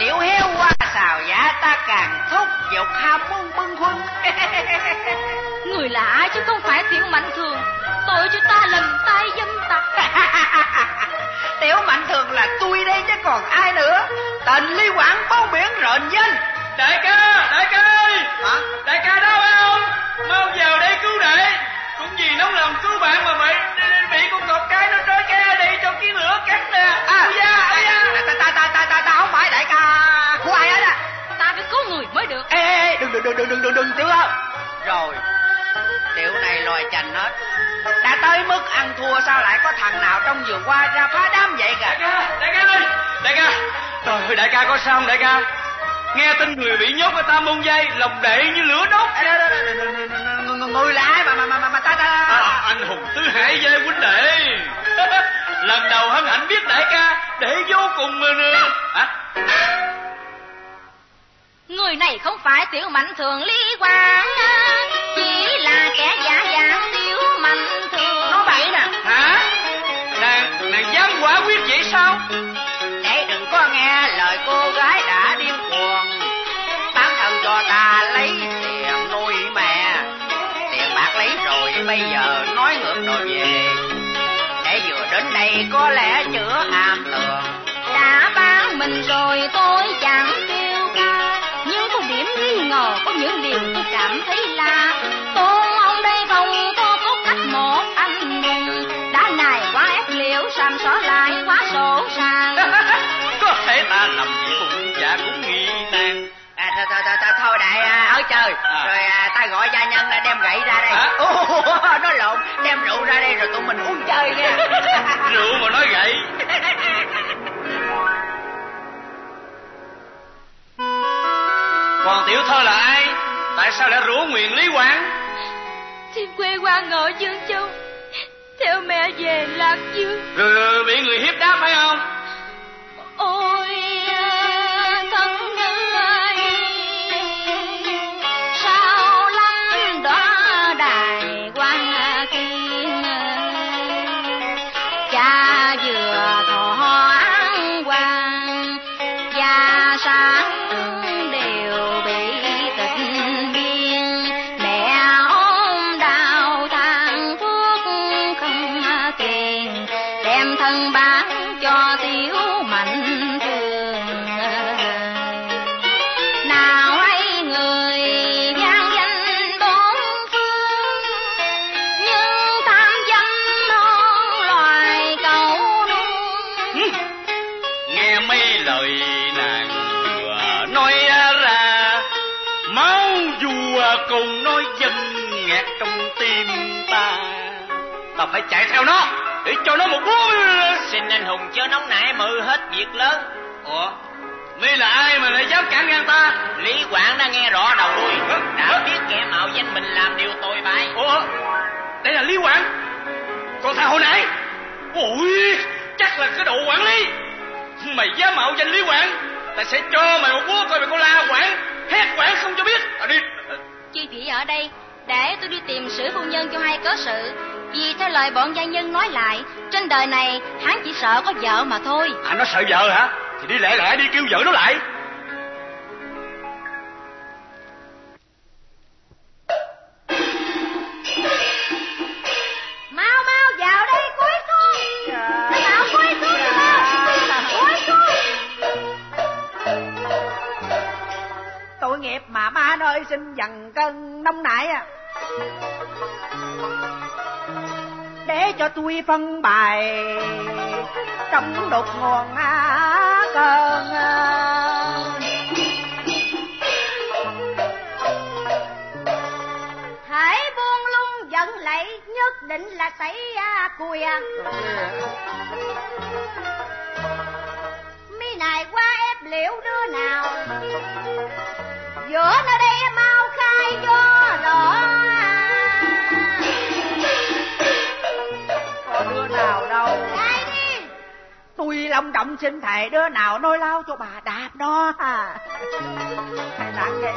liễu heo qua xào giá ta càng thúc giục ham muốn bưng khuâng. Người là ai chứ không phải tiểu mạnh thường? Tội cho ta lần tay dâm tặc. Tiểu mạnh thường là tôi đây chứ còn ai nữa. Tên ly quảng bao biển rợn danh. Đại ca đại ca ơi! Hả? Đại ca đâu phải không? Mau vào đây cứu đệ. Cũng vì nóng lòng cứu bạn mà bị bị con cọp cái nó trói ke đi cho kiến lửa cắt nè à da ôi da ta ta ta ta ta ta không phải đại ca của ai hết á ta phải cứu người mới được ê ê ê đừng đừng đừng đừng đừng đừng đừng chưa rồi tiểu này loài chành hết đã tới mức ăn thua sao lại có thằng nào trong vườn qua ra phá đám vậy đại kìa ca đại ca ơi đại ca trời ơi đại ca có sao không đại ca nghe tin người bị nhốt ở ta môn dây lòng đệ như lửa đốt người là ai mà mà mà mà, ta ta à, anh hùng tứ hải gia huynh đệ lần đầu hân hạnh biết đại ca để vô cùng nè. À, người này không phải tiểu mạnh thường lý quang. Chỉ là kẻ giả dạng tiểu mạnh thường. Nó bậy nè. hả? Nàng nàng dám quả quyết vậy sao có lẽ chữa ảm tường. Đã bán mình rồi tôi chẳng kêu ca. Nhưng có điểm nghi ngờ, có những điều tôi cảm thấy là tôn ông đây không có có cách một anh hùng. Đã này quá ép liễu, sàm xó lại quá sổ sàng. Có thể ta làm gì cũng dạ cũng thôi, thôi, thôi, thôi, đại à, ở chơi À. rồi à, ta gọi gia nhân ra đem gậy ra đây? Ồ, nó lộn đem rượu ra đây rồi tụi mình uống chơi nha. Rượu mà nói gậy. Còn tiểu thơ là ai? Tại sao lại rủa nguyện lý quảng xin quê qua ngọ dương châu. Theo mẹ về lạc dương. Rồi, rồi bị người hiếp đáp phải không? Ôi theo nó để cho nó một xin anh hùng chớ nóng nảy mự hết việc lớn. Ủa mi là ai mà lại dám cản ngang ta? Lý quảng đã nghe rõ đầu đuôi. Đã biết kẻ mạo danh mình làm điều tội bại. Ủa đây là lý quảng. Còn thằng hồi nãy. Ôi chắc là cái độ quản lý. Mày dám mạo danh lý quảng ta sẽ cho mày một búa coi mày có la quảng hét quảng không cho biết. À, đi. Chi thị ở đây để tôi đi tìm sử phu nhân cho hay cớ sự vì theo lời bọn gia nhân nói lại trên đời này hắn chỉ sợ có vợ mà thôi. À nó sợ vợ hả? Thì đi lẹ lẹ đi kêu vợ nó lại. Nghiệp mà ma ơi xin dằn cơn để tôi phân bài. Trong đột nguồn á cơn à. hãy buông lung giận lẫy nhất định là xảy ra cùi à. mi này qua ép liệu đứa nào? Giữa nơi đây mau khai cho rồi long trọng xin thầy đứa nào nói lao cho bà đạp đó? Thầy đáng vậy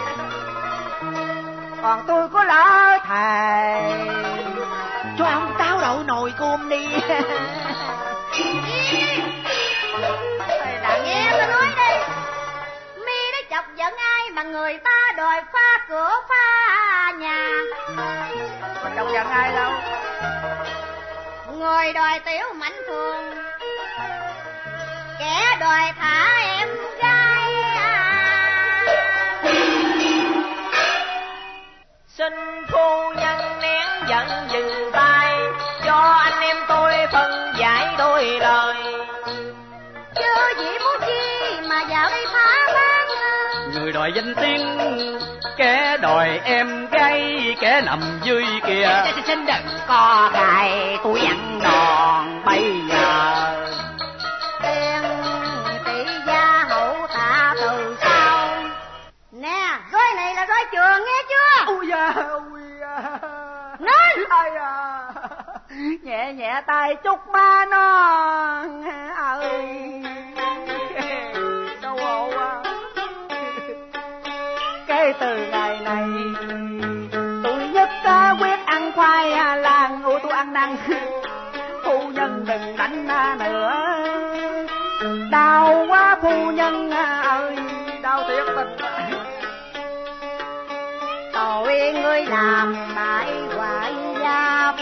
còn tôi có lỡ thầy cho ông táo đậu nồi cơm đi. Thầy đã nghe tôi nói đây đòi phá cửa phá nhà? Mà chồng giận ai đâu? Người đòi tiểu mạnh thường Kẻ đòi thả em gái Xin phu nhân nén giận dừng tay Cho anh em tôi phân giải đôi lời. Chứ gì muốn chi mà vào đây phá bán Người đòi danh tiếng Kẻ đòi em gái Kẻ nằm dưới kìa Xin đừng có gài tôi ăn đòn bây giờ roi trường nghe chưa? Ui da, ui da. Nên Ai à Nhẹ nhẹ tay chút ba nó ơi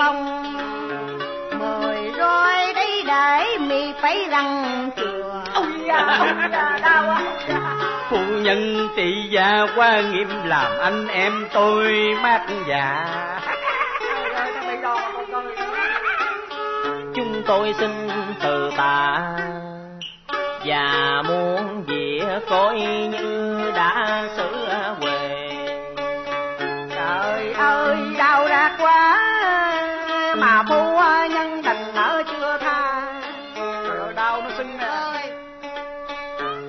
phong Mời roi đây để mi phải răng chừa. Ôi da, ôi da, đau quá. Phu nhân trị gia qua nghiêm Làm anh em tôi mát dạ Chúng tôi xin từ tạ Và muốn dĩa coi như đã xử quề Trời ơi, đau rát quá Đau nó sưng nè.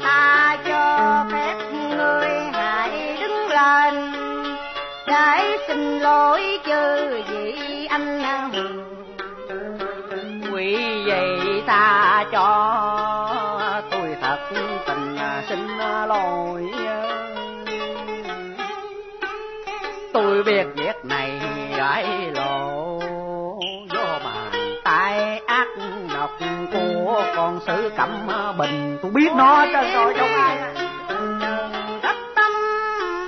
Ta cho phép ngươi hãy đứng lên. Để xin lỗi chư vị anh hùng. Quỷ vậy ta cho tôi thật tình xin lỗi cẩm bình. Tôi biết nó rồi trong ai. Rất tâm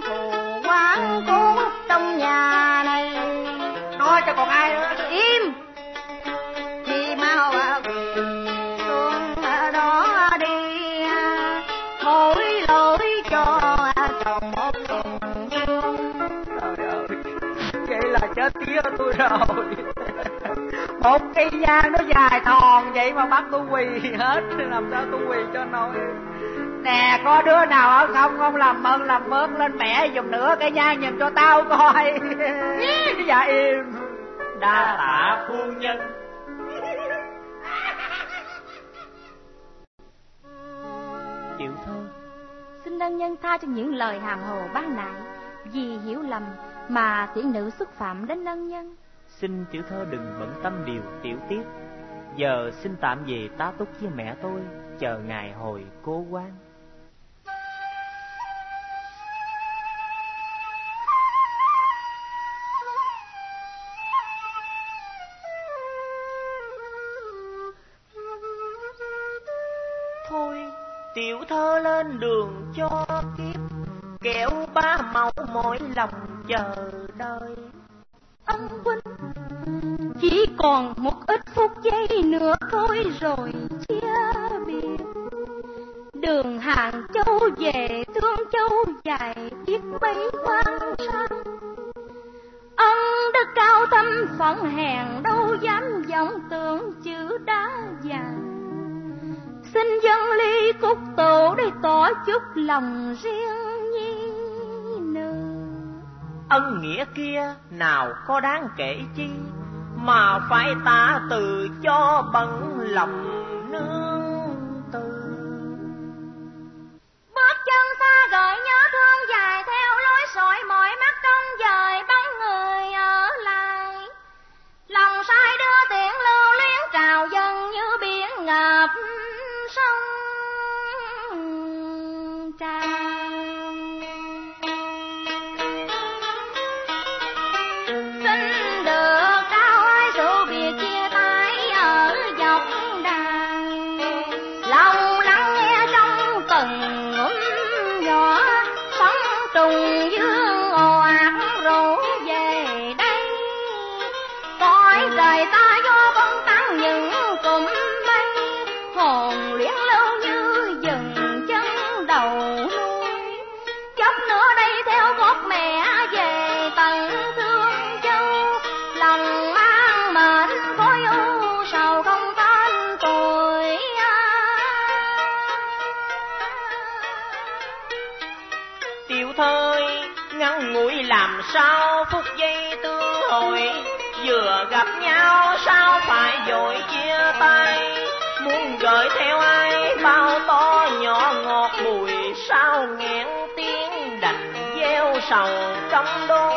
thù quán cố trong nhà này. Nói cho còn ai nữa? Im. Thì mau quỳ xuống đó đi Hối lỗi cho chồng một Trời ơi, vậy là chết tía tôi rồi. Một cây nhang nó dài thòn vậy mà bắt tôi quỳ hết, làm sao tôi quỳ cho nổi. Nè, có đứa nào ở không không làm ơn làm phước lên mẹ dùng nữa cây nhang nhìn cho tao coi. dạ im. Đa tạ phu nhân Tiểu thơ Xin ân nhân tha cho những lời hàm hồ ban nãy Vì hiểu lầm mà tiểu nữ xúc phạm đến ân nhân Xin tiểu thơ đừng bận tâm điều tiểu tiết. Giờ xin tạm về tá túc với mẹ tôi, Chờ ngày hồi cố quan Thôi, tiểu thơ lên đường cho kiếp, Kẻo ba mẫu mỗi lòng chờ đợi. Ông huynh chỉ còn một ít phút giây nữa thôi rồi chia biệt. Đường hàng châu về, thương châu dài biết mấy quan sang Ông đức cao thâm phỏng hèn, đâu dám vọng tưởng chữ đá vàng Xin dân ly cúc tổ để tỏ chút lòng riêng nhi nữ. Ân nghĩa kia nào có đáng kể chi? Mà phải ta từ cho bằng lòng. Nhỏ ngọt mùi sao nghẹn tiếng đành gieo sầu trong đôi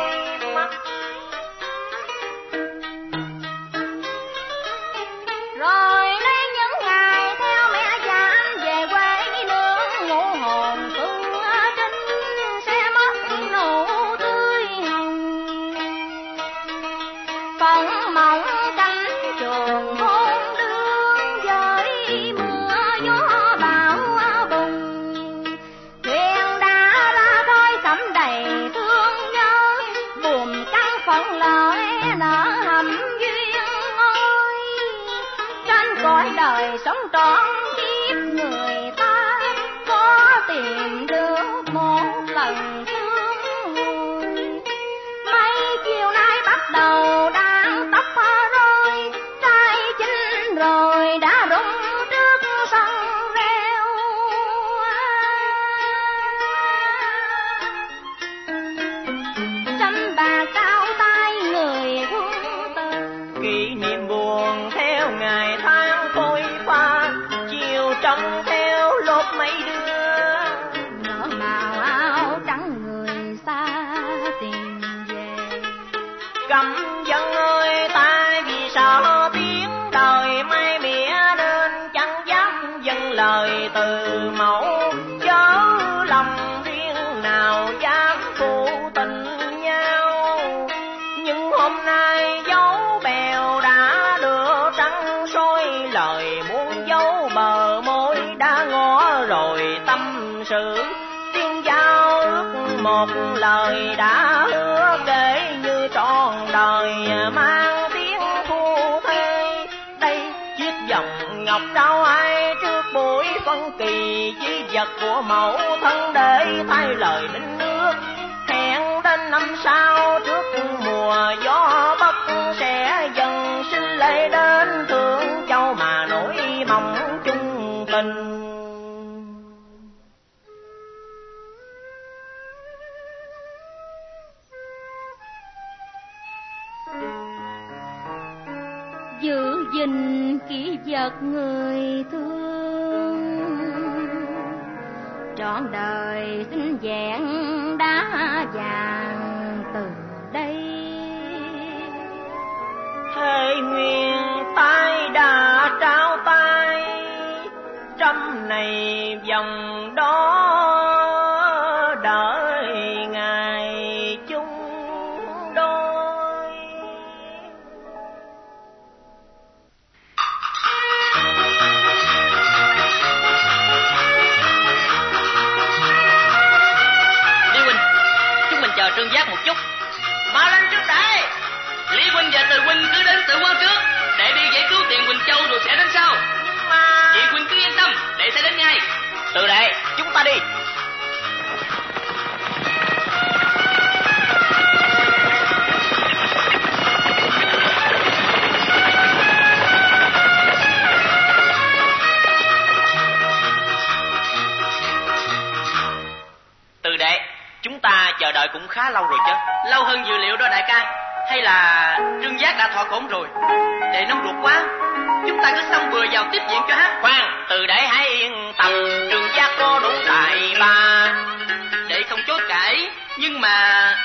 của mẫu thân để thay lời minh nước. Hẹn đến năm sau, trước mùa gió bắc sẽ dần sinh lễ đến thượng châu mà nỗi mong chung tình. Giữ gìn kỷ vật người thương trọn đời xinh vẹn đá vàng từ đây. Thế nguyên tay đã trao tay, trăm này vòng chúng ta chờ đợi cũng khá lâu rồi chứ. Lâu hơn dự liệu đó, đại ca. Hay là trương giác đã thọ khổn rồi. Để nóng ruột quá chúng ta cứ xong vừa vào tiếp diện cho hát. Khoan, từ để hãy yên tâm trường giác có đủ tài ba. Để không chối cãi, nhưng mà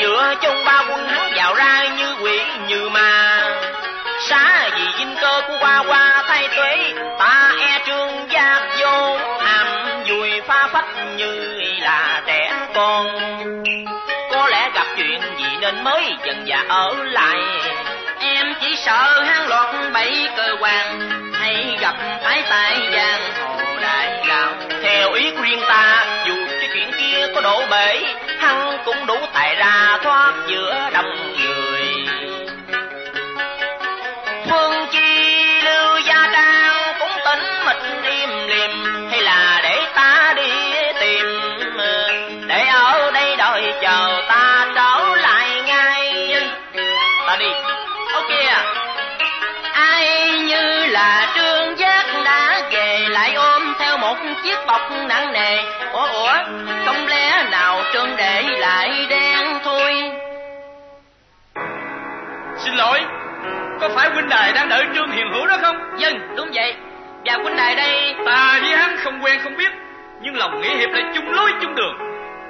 giữa chung ba quân hắn vào ra như quỷ như ma. Xá vì dinh cơ của qua qua thay tuế, ta e trương giác vô hàm vui pha phách như là trẻ con. Có lẽ gặp chuyện gì nên mới dần dạ ở lại chỉ sợ hắn lọt bẫy cơ quan, hay gặp phải tại giang hồ đại đạo. Theo ý của riêng ta, dù cái chuyện kia có đổ bể, hắn cũng đủ tài ra thoát giữa đồng chiếc bọc nặng nề. Ủa ủa không lẽ nào trương đệ lại đen thôi Xin lỗi Có phải huynh đài đang đợi Trương Hiền Hữu đó không? Dân đúng vậy. Và huynh đài đây Ta với hắn không quen không biết Nhưng lòng nghĩa hiệp lại chung lối chung đường.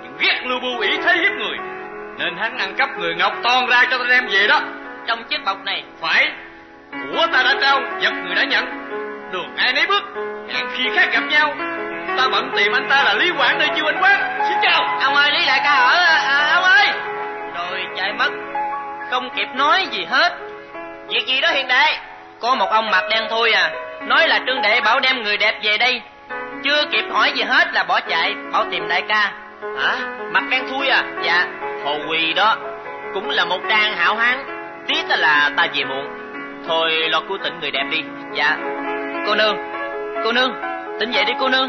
Nhưng ghét lưu bưu ý thế hiếp người Nên hắn ăn cắp người Ngọc toàn ra cho ta đem về đó. Trong chiếc bọc này. Phải. Của ta đã trao Vật người đã nhận Đường ai nấy bước. Hẹn khi khác gặp nhau Ta bận tìm anh ta là Lý Quảng nơi chiêu anh quán. Xin chào. Ông ơi Lý đại ca ở à, Ông ơi. Rồi chạy mất. Không kịp nói gì hết. Việc gì đó hiền đệ? Có một ông mặt đen thui à. Nói là trương đệ bảo đem người đẹp về đây. Chưa kịp hỏi gì hết là bỏ chạy Bảo tìm đại ca. Hả? Mặt đen thui à? Dạ. Hồ Quỳ đó. Cũng là một trang hảo hán. Tiếc là ta về muộn. Thôi lo cứu tỉnh người đẹp đi. Dạ Cô nương Cô nương Tỉnh dậy đi cô nương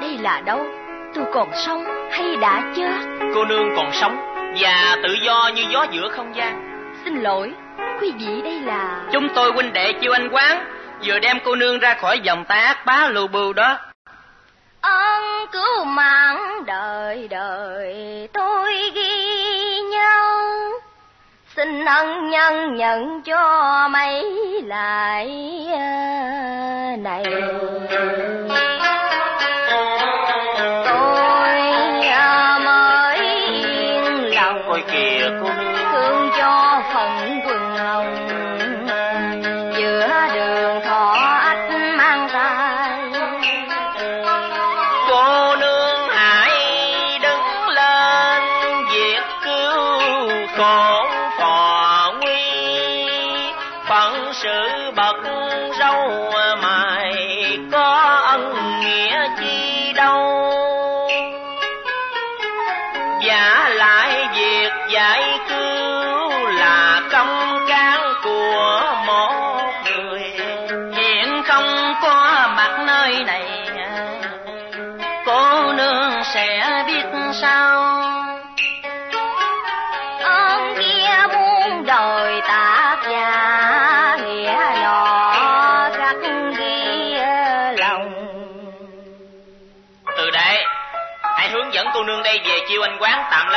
Đây là đâu? Tôi còn sống hay đã chết? Cô nương còn sống Và tự do như gió giữa không gian Xin lỗi, quý vị đây là... Chúng tôi huynh đệ chiêu anh quán Vừa đem cô nương ra khỏi dòng tay ác bá lưu bưu đó ơn cứu mạng đời đời tôi ghi xin ân nhân nhận cho mấy lại à, này.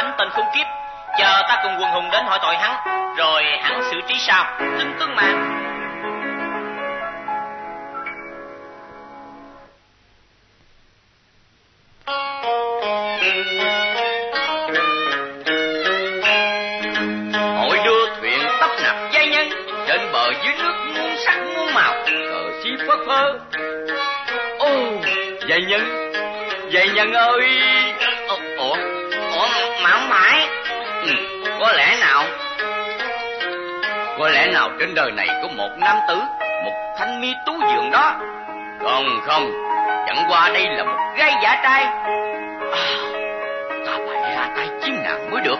Đánh tên khốn kiếp. Chờ ta cùng quần hùng đến hỏi tội hắn, Rồi hắn xử trí sao Tin tương mà. Hội đưa thuyền tấp nập giai nhân Trên bờ dưới nước muôn sắc muôn màu. Cờ xí phất phơ. Ô Giai nhân Giai nhân ơi. Ủa Ủa, mà không phải. Ừ, Có lẽ nào? Có lẽ nào trên đời này có một nam tử Một thanh mi tú dường đó? Còn không. Chẳng qua đây là một gái giả trai. À, Ta phải ra tay chiếm nàng mới được.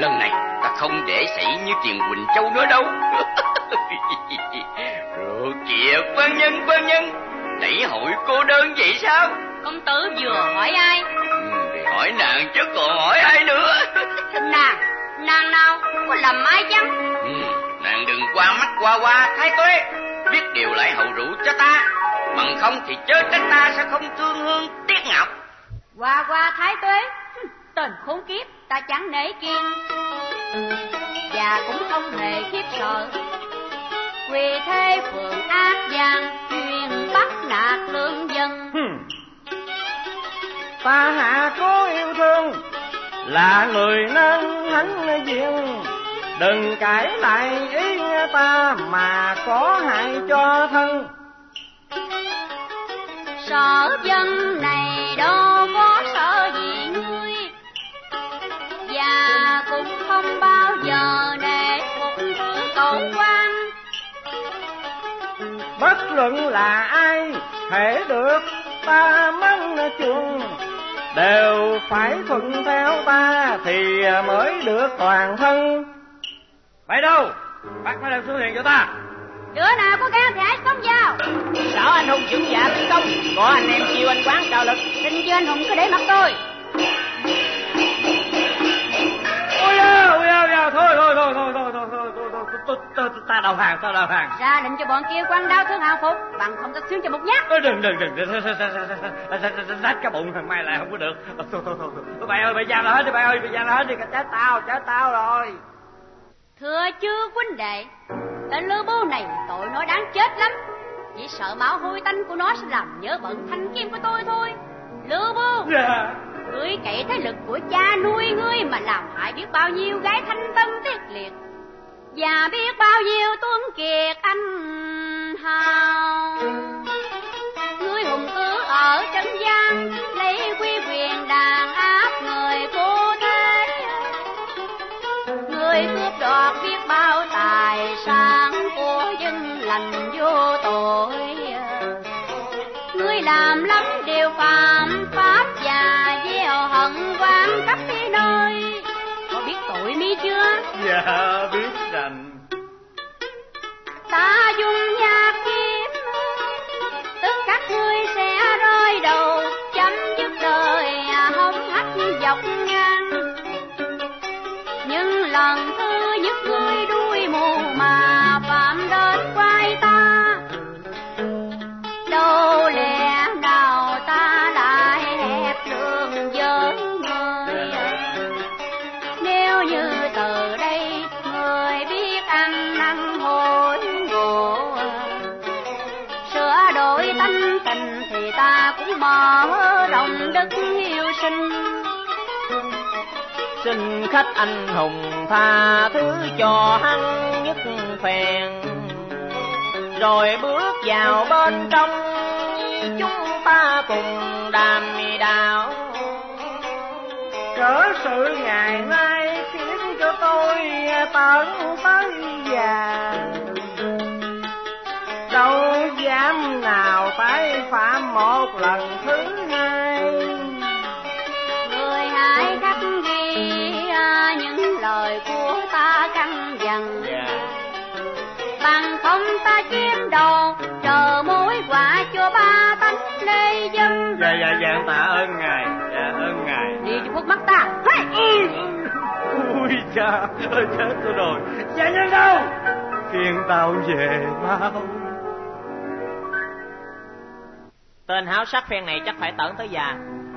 Lần này ta không để xảy như chuyện Quỳnh Châu nữa đâu. Rồi kìa quan nhân quan nhân. Đẩy hội cô đơn vậy sao? Công tử vừa hỏi ai hỏi nàng chứ còn hỏi ai nữa. Nàng nàng nào có lầm ai chăng ừ, Nàng đừng qua mắt qua qua thái tuế. Biết điều lại hậu rượu cho ta. Bằng không thì chớ trách ta sẽ không thương hương tiếc ngọc. Qua qua thái tuế. Tên khốn kiếp ta chẳng nể kiên và cũng không hề khiếp sợ. Vì thế phượng ác gian chuyên bắt nạt lương dân. Ta hạ có yêu thương là người nên hãnh diện. Đừng cãi lại ý ta mà có hại cho thân. Sợ dân này đâu có sợ gì ngươi và cũng không bao giờ để một thứ cậu quan. Bất luận là ai thể được ta mắng chuông đều phải thuận theo ta thì mới được toàn thân. Phải đâu? Bắt nó đem xuống hiện cho ta. Đứa nào có gan thì hãy xông vào. Sợ anh hùng dũng dạ tấn công. Có anh em chiêu anh quán trợ lực. Xin chưa anh hùng cứ để mặt tôi ôi da ôi da, ôi da thôi thôi thôi thôi thôi thôi thôi thôi thôi thôi thôi ta đầu hàng ta đầu hàng ra lệnh cho bọn kia quăng đao thương hào phục bằng không ta xuyên cho một nhát Ơ, đừng đừng đừng rách cái bụng thằng mai lại không có được thôi thôi thôi thôi bà ơi bà ra là hết đi bà ơi bà ra là hết đi chết tao chết tao rồi thưa chưa huynh đệ tên lư bưu này tội nó đáng chết lắm chỉ sợ máu hôi tanh của nó sẽ làm nhớ bận thanh kim của tôi thôi lư bưu Yeah ngươi cậy thế lực của cha nuôi ngươi mà làm hại biết bao nhiêu gái thanh tân tiết liệt. Và biết bao nhiêu tuấn kiệt anh hào. Ngươi hùng cứ ở trấn gian, lấy quy quyền đàn áp người cô thế. Người cướp đoạt biết bao tài sản của dân lành. biết rằng ta dùng nhà kiếm tức các ngươi sẽ rơi đầu, chấm dứt đời à, hông hách dọc cũng mở rộng đức hiếu sinh. Xin khách anh hùng tha thứ cho hắn nhất phèn. Rồi bước vào bên trong chúng ta cùng đàm đạo. Cỡ sự ngày nay khiến cho tôi tận tới già đâu dám nào tái phạm một lần thứ hai. Người hãy khắc ghi à, những lời của ta căn dặn. Bằng không ta chiếm đồ chờ mối quả cho ba tánh lê dân. Dạ dạ dạ tạ ơn ngài dạ ơn ngài. Đi cho khuất mắt ta. Hey! ui cha ơi chết tôi rồi. Gia nhân đâu? Khiêng tao về mau Tên háo sắc phen này chắc phải tởn tới già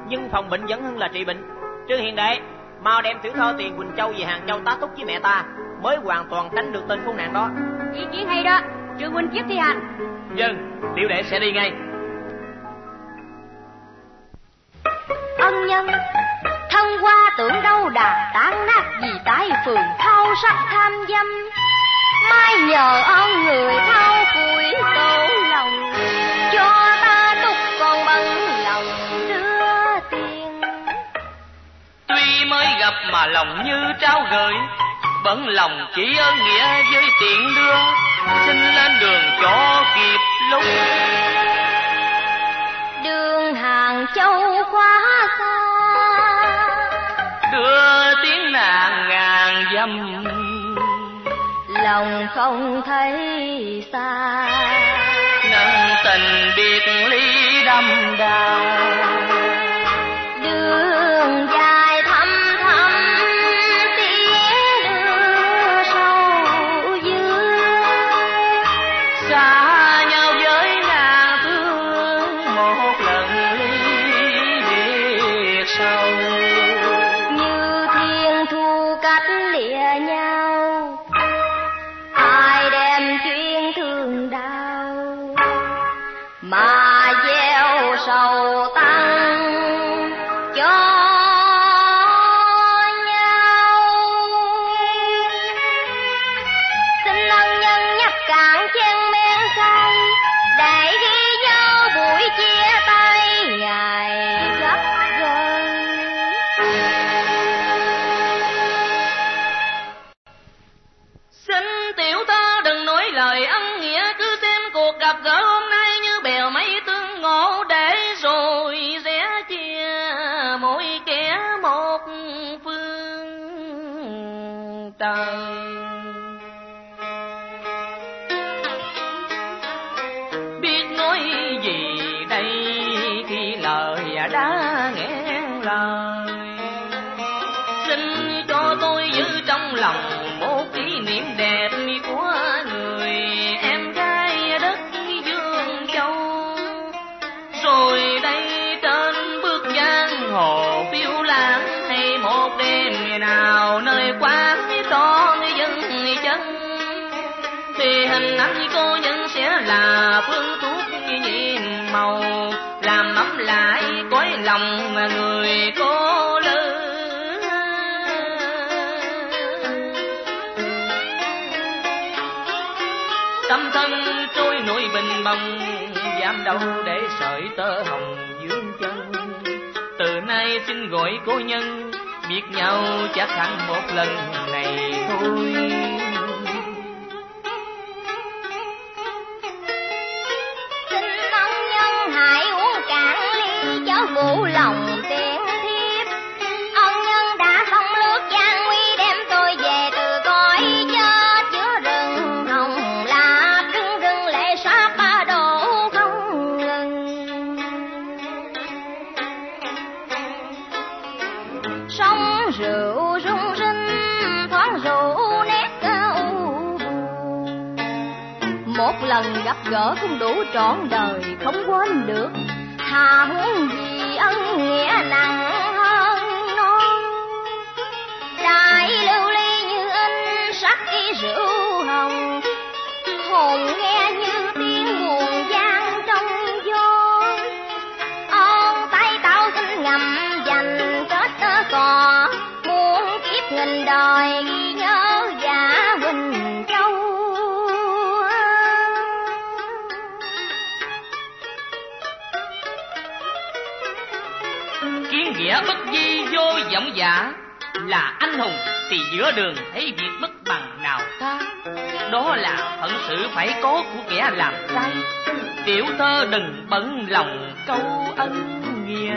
Nhưng phòng bệnh vẫn hơn là trị bệnh. Trương Hiền Đệ Mau đem tiểu thơ tiền Quỳnh Châu về Hàng Châu tá túc với mẹ ta Mới hoàn toàn tránh được tên khốn nạn đó. Ý kiến hay đó trương huynh kiếp thi hành dân tiểu đệ sẽ đi ngay. Ân nhân thân qua tưởng đâu đà tán nát vì tái phường thao sắc tham dâm. Mai nhờ ơn người thao củi tổ mới gặp mà lòng như trao gửi bận lòng chỉ ơn nghĩa với tiện đưa xin lên đường cho kịp lúc. Đường hàng châu khóa xa. Đưa tiếng nàng ngàn dâm. Lòng không thấy xa. Nâng tình biệt ly đâm đau là phương thuốc nhiệm màu, làm ấm lại cõi lòng mà người cô lư tâm thân trôi nổi bình bồng, dám đâu để sợi tơ hồng dương chân. Từ nay xin gọi cô nhân, biết nhau chắc hẳn một lần này thôi. Ly lòng tiền thiếp. Ông nhân đã không lướt gian nguy, đem tôi về từ cõi chết giữa rừng hồng là rưng rừng lệ sát ba đổ không ngừng. Sông rượu rung rinh, thoáng rượu nét u buồn một lần gặp gỡ cũng đủ trọn đời, không quên được hà huống gì nghĩa bất di vô vọng giả là anh hùng thì giữa đường thấy đó là phận sự phải có của kẻ làm trai tiểu thơ đừng bận lòng câu ân nghĩa.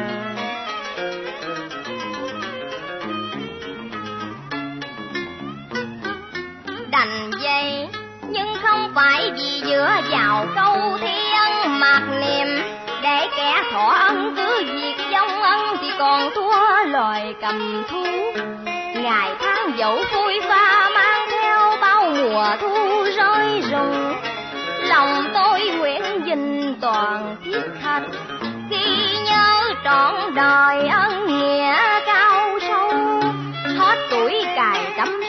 Đành dây nhưng không phải vì dựa vào câu thiên mặc mạc niệm. Để kẻ thọ ân cứ việc dông ân thì còn thua loài cầm thú. Ngày tháng dẫu vui pha mùa thu rơi rụng lòng tôi nguyện dình toàn thiết thành ghi nhớ trọn đời ân nghĩa cao sâu, hết tuổi cài tấm.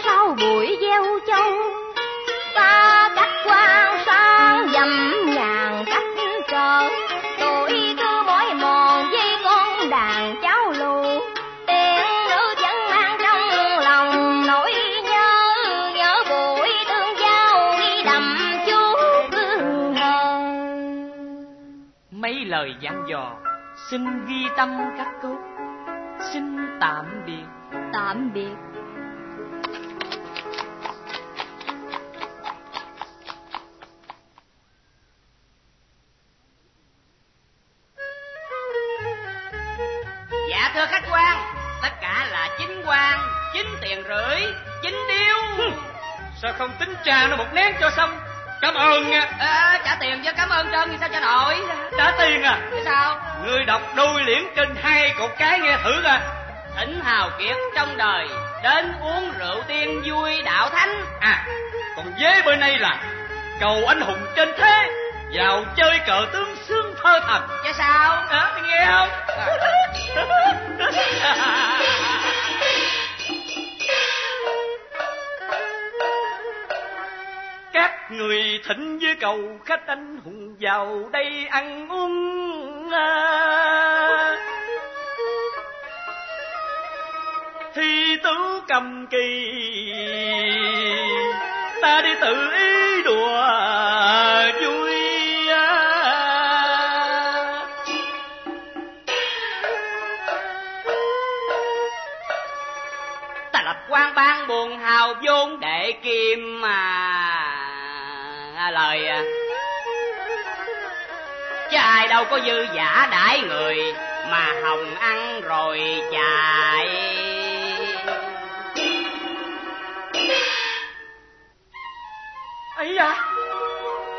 Lời dặn dò. Xin ghi tâm các cốt xin tạm biệt. Tạm biệt. Dạ thưa khách quan, tất cả là chính quan, chính tiền rưỡi, chính điêu. Sao không tính trà nó một nén cho xong Cảm ơn nha À, trả tiền với cảm ơn trơn thì sao cho nổi? Trả tiền à Chứ sao? Người đọc đôi liễn trên hai cột cái nghe thử à Thỉnh hào kiệt trong đời, đến uống rượu tiên vui đạo thánh. À Còn vế bên đây là Cầu anh hùng trên thế Vào chơi cờ tướng sướng thơ thần Chứ sao? à, Nghe không Các người thỉnh với cầu khách anh hùng vào đây ăn uống à. Thi tứ cầm kỳ, Ta đi tự ý đùa vui à. Ta lập quan ban buồn hào vốn để kim mà lời à. Chứ ai đâu có dư giả đãi người mà hồng ăn rồi chạy. ấy à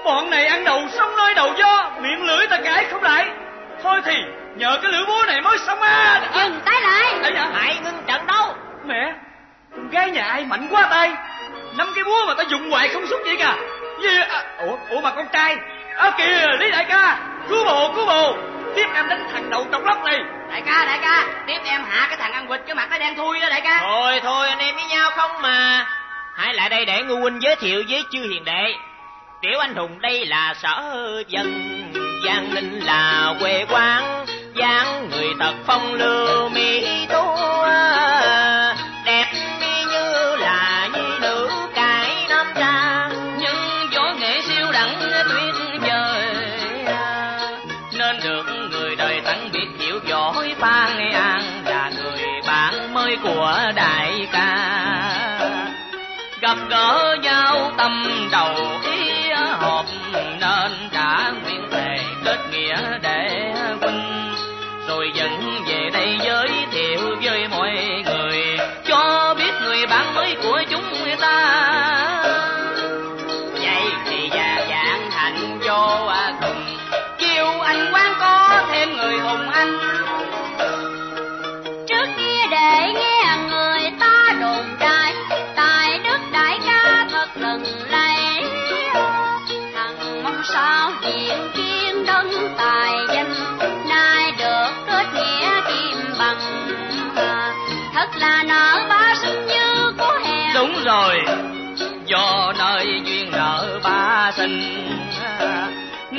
bọn này ăn đầu sống nơi đầu do miệng lưỡi ta cãi không lại thôi thì nhờ cái lưỡi búa này mới xong à dừng tay lại ấy à Hãy ngưng trận đâu. mẹ con gái nhà ai mạnh quá tay năm cái búa mà ta dùng hoài không xúc vậy cả gì à, ủa ủa mà con trai. À kìa lý đại ca. Cứu bồ cứu bồ tiếp em đánh thằng đầu trọc lóc này. Đại ca, đại ca, tiếp em hạ cái thằng ăn quỵt cái mặt nó đen thui đó đại ca. Thôi thôi anh em với nhau không mà. Hãy lại đây để Ngu huynh giới thiệu với chư hiền đệ. Tiểu anh hùng đây là sở dân. Giang ninh là quê quán. Dáng người thật phong lưu mỹ tú nhau tâm đầu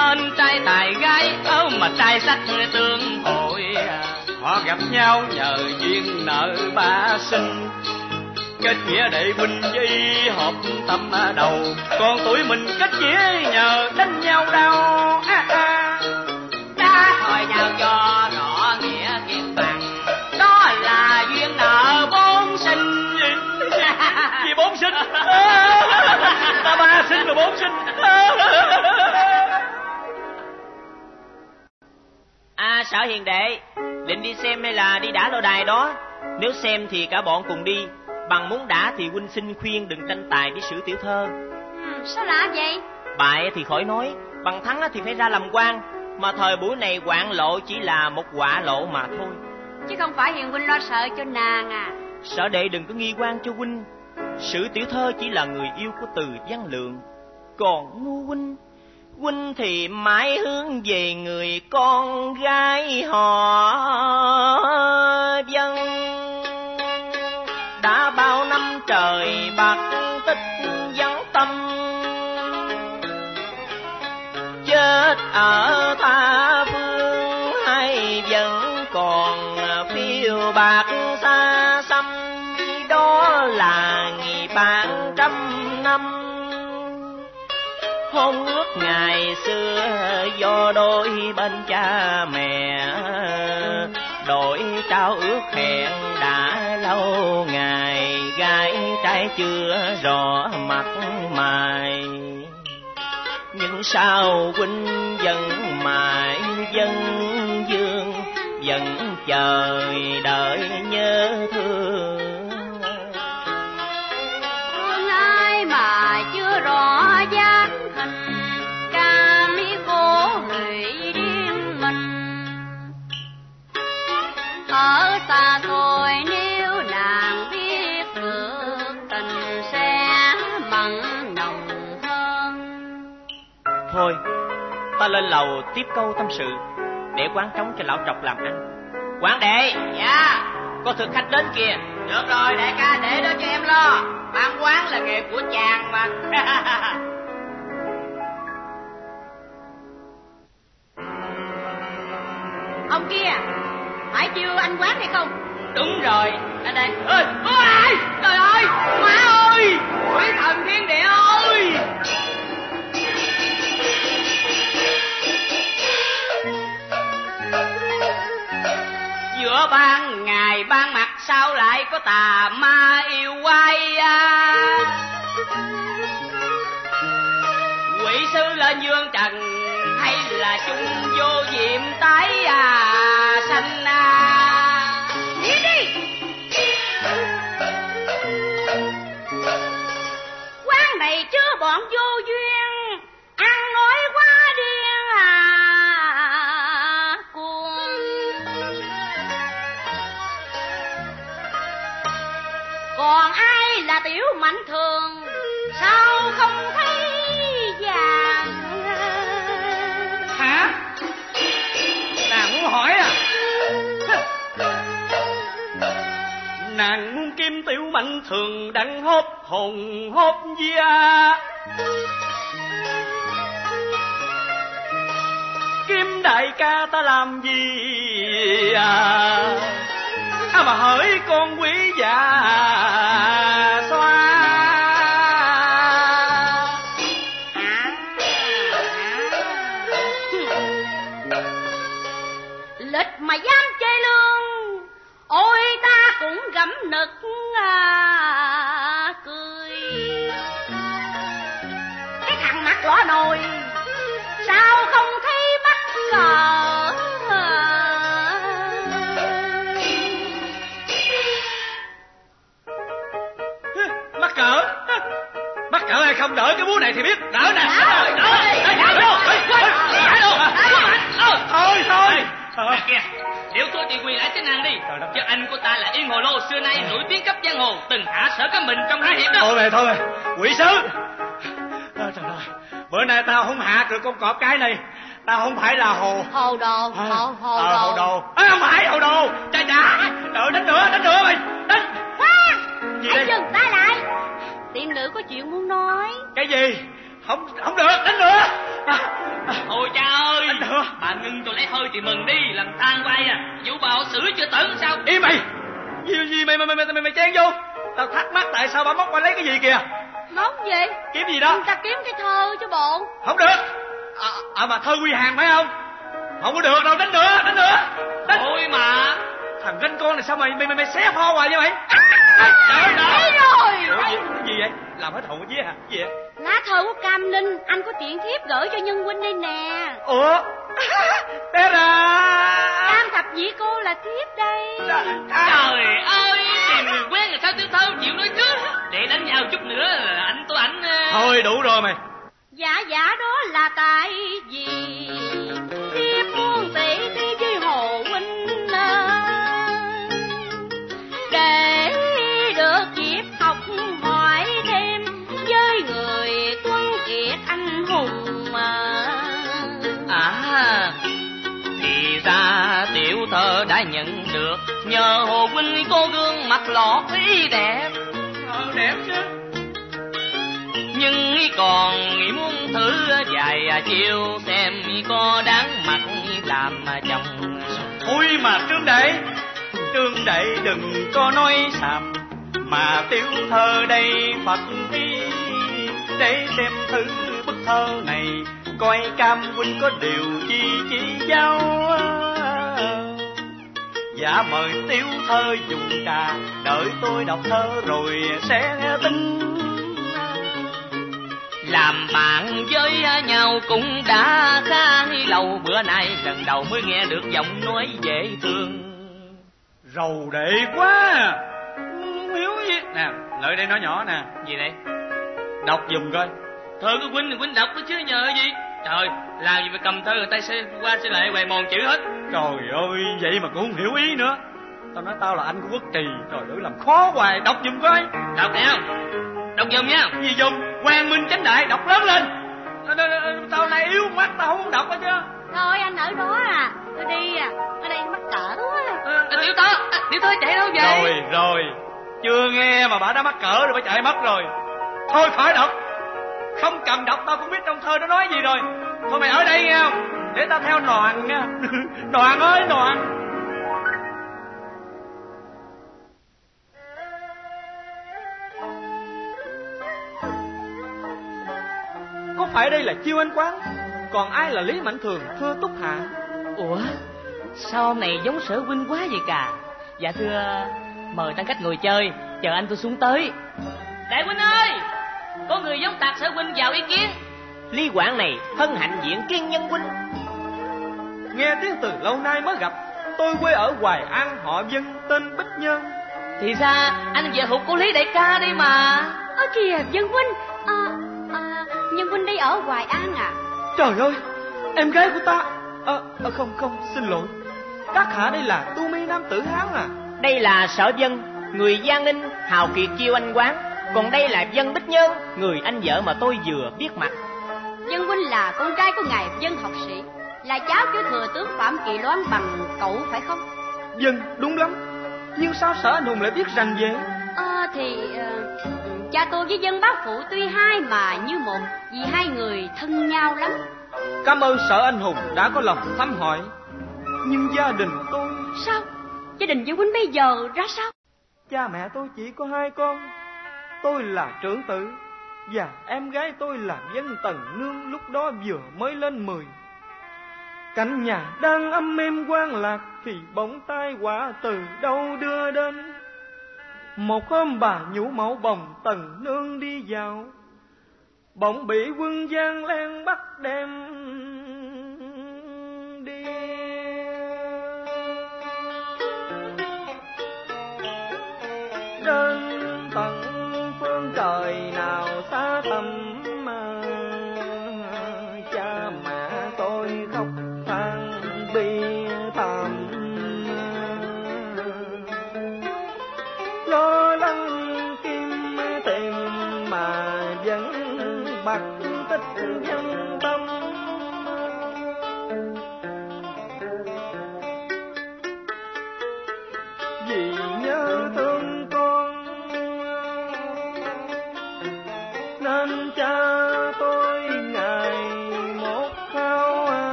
nên trai tài gái ơ mà trai sắc tương hội. Họ gặp nhau nhờ duyên nợ ba sinh. Kết nghĩa đệ huynh với hợp tâm đầu. Còn tuổi mình kết nghĩa nhờ đánh nhau đau. À, à. đã thời nào cho rõ nghĩa kim bằng. Đó là duyên nợ bốn sinh. Gì? Bốn sinh? Ta ba sinh rồi bốn sinh sở hiền đệ Định đi xem hay là đi đả lô đài đó. Nếu xem thì cả bọn cùng đi Bằng muốn đả thì huynh xin khuyên đừng tranh tài với sử tiểu thơ. Ừ, sao lạ vậy? Bại thì khỏi nói Bằng thắng thì phải ra làm quan Mà thời buổi này quạng lộ chỉ là một quả lộ mà thôi. Chứ không phải hiền huynh lo sợ cho nàng à. Sở đệ đừng có nghi quan cho huynh Sử tiểu thơ chỉ là người yêu của từ văn lượng Còn ngu huynh Huynh thì mãi hướng về người con gái họ. Dân Đã bao năm trời bạc tích vắng tâm, Chết ở tha phương hay vẫn còn phiêu bạc xa xăm, Đó là ngày bạn trăm năm hôn ước ngày xưa, do đôi bên cha mẹ. Đổi trao ước hẹn đã lâu, ngày gái trai chưa rõ mặt mày. Nhưng sao huynh vẫn mãi dân dương, vẫn chờ đợi thôi. Ta lên lầu tiếp câu tâm sự để quán trống cho lão trọc làm ăn. Quán đệ! Dạ! Có thực khách đến kìa. Được rồi đại ca để đó cho em lo. Bán quán là nghề của chàng mà. Ông kia phải chiêu anh quán hay không? Đúng rồi. Ở đây. Ơi ôi trời ơi! Má ơi! Quỷ thần thiên địa ơi giữa ban, ngày ban mặt, sao lại có tà ma yêu quay à? Quỷ sứ lên dương trần, hay là chúng vô diệm tái à? là tiểu mạnh thường. Sao không thấy vàng? Hả? Nàng muốn hỏi à? Nàng muốn kim tiểu mạnh thường đặng hốt hồn hốt da kim đại ca ta làm gì à, à mà hỡi con quý già. Nồi sao không thấy mắc cỡ mắc cỡ. Mắc cỡ hay không đỡ cái búa này thì biết. Đỡ nè Đỡ, đỡ, thôi thôi. À, kìa. Nếu tôi thì quỳ lại trên nàng đi. Chứ anh của ta là yên hồ lô xưa nay nổi tiếng cấp giang hồ từng hạ sở các mình trong hai hiệp đó. Thôi mày thôi mày quỷ sứ bữa nay tao không hạ được con cọp cái này. Tao không phải là hồ. Hồ đồ hồ hồ Ờ, hồ đồ. À, không phải hồ đồ. Chà chà trời đánh nữa đánh nữa mày. Đánh. Khoan Gì hãy đây? dừng ta lại. Tiên nữ có chuyện muốn nói. Cái gì? Không không được. Đánh nữa. À, à, Ôi cha ơi. Đánh nữa. Bà ngưng tôi lấy hơi thì mừng đi. Làm tan vai à? Vũ bào xử chưa tẩn sao? Im mày. Gì gì mày mày mày mày, mày chen vô? Tao thắc mắc tại sao bà móc qua lấy cái gì kìa món gì kiếm gì đó? Người ta kiếm cái thơ chứ bộ không được. À, à mà thơ quy hàng phải không? Không có được đâu đánh nữa đánh nữa. Đánh. Thôi mà. Thằng ranh con này sao mày mày mày, mày xé ho hoài vậy mày? Trời Thấy rồi. Ủa, gì, gì vậy? Làm hết hồn cái gì hả? Gì vậy? Lá thơ của Cam Ninh Anh có tiện thiếp gửi cho nhân huynh đây nè. Ủa? Té ra. Cam thập dĩ cô là thiếp đây. Trời ơi. Tìm người quen là sao tiểu thơ chịu nói trước Để đánh nhau chút nữa là anh tôi ảnh ờ, thôi đủ rồi mày. Dạ dạ đó là tại vì Thiếp muốn tỷ thi với Hồ Huynh à, Để được dịp học hỏi thêm Với người tuân kiệt anh hùng mà. À Thì ra tiểu thơ đã nhận được Nhờ hồ huynh cô gương mặt lọ ý đẹp còn nghĩ muốn thử vài chiều Xem có đáng mặt làm chồng. Ôi mà trương đệ trương đệ đừng có nói sàm mà tiểu thơ đây phật đi, để xem thử bức thơ này, coi cam huynh có điều chi chỉ giao dạ mời tiểu thơ dùng trà, đợi tôi đọc thơ rồi sẽ tính làm bạn với nhau cũng đã khá lâu Bữa nay lần đầu mới nghe được giọng nói dễ thương rầu đệ quá à. không hiểu gì nè lợi đây nói nhỏ nè Gì đây? đọc giùm coi Thơ của huynh thì huynh đọc đó chứ nhờ gì Trời, làm gì mà cầm thơ người ta sẽ qua sẽ lại hoài mòn chữ hết Trời ơi, vậy mà cũng không hiểu ý nữa. Tao nói tao là anh của quốc trì, trời ơi làm khó hoài, đọc giùm coi. Đọc không? Đọc giùm nha Gì dùng, quang minh chánh đại, đọc lớn lên. Ờ, ờ, ờ, Tao này yếu mắt, tao không đọc hết chứ. Thôi anh ở đó à Tôi đi à Ở đây mắc cỡ quá Ờ, à, Tiểu thơ, à, tiểu thơ chạy đâu vậy? Rồi, rồi, chưa nghe mà bà đã mắc cỡ rồi, bà chạy mất rồi. Thôi khỏi đọc. Không cần đọc, tao cũng biết trong thơ nó nói gì rồi. Thôi mày ở đây nghe không? Để tao theo đoàn nha. đoàn ơi, đoàn. Phải đây là chiêu anh quán Còn ai là Lý Mạnh Thường thưa Túc Hạ Ủa, sao hôm này giống sở huynh quá vậy cả? Dạ thưa, mời tăng khách ngồi chơi, chờ anh tôi xuống tới. Đại huynh ơi, có người giống tạc sở huynh vào ý kiến. Lý Quảng này hân hạnh diện kiên nhân huynh Nghe tiếng từ lâu nay mới gặp Tôi quê ở Hoài An họ dân tên Bích Nhân Thì ra anh vợ hụt của Lý đại ca đây mà. Ơ kìa dân huynh à, à, Nhân huynh đi ở Hoài An à? Trời ơi Em gái của ta. À, à, Không không xin lỗi. Các hạ đây là tu mi nam tử Hán à? Đây là sở dân Người Giang Ninh hào kiệt chiêu anh quán. Còn đây là dân Bích Nhân Người anh vợ mà tôi vừa biết mặt. Dân huynh là con trai của ngài dân học sĩ. Là cháu của thừa tướng Phạm Kỳ Loan bằng cậu phải không? Dân đúng lắm. Nhưng sao sở anh hùng lại biết rằng vậy Ờ thì ờ, cha tôi với dân bác phụ tuy hai mà như một Vì hai người thân nhau lắm Cảm ơn sở anh hùng đã có lòng thăm hỏi. Nhưng gia đình tôi... Sao? Gia đình Diệu Huynh bây giờ ra sao? Cha mẹ tôi chỉ có hai con. Tôi là trưởng tử và em gái tôi là dân tần nương lúc đó vừa mới lên mười. Cảnh nhà đang âm êm quan lạc thì bỗng tai họa từ đâu đưa đến. Một hôm bà nhũ mẫu bồng tần nương đi vào, bỗng bị quân gian len bắt đem đi. trên tận phương trời nào xa tầm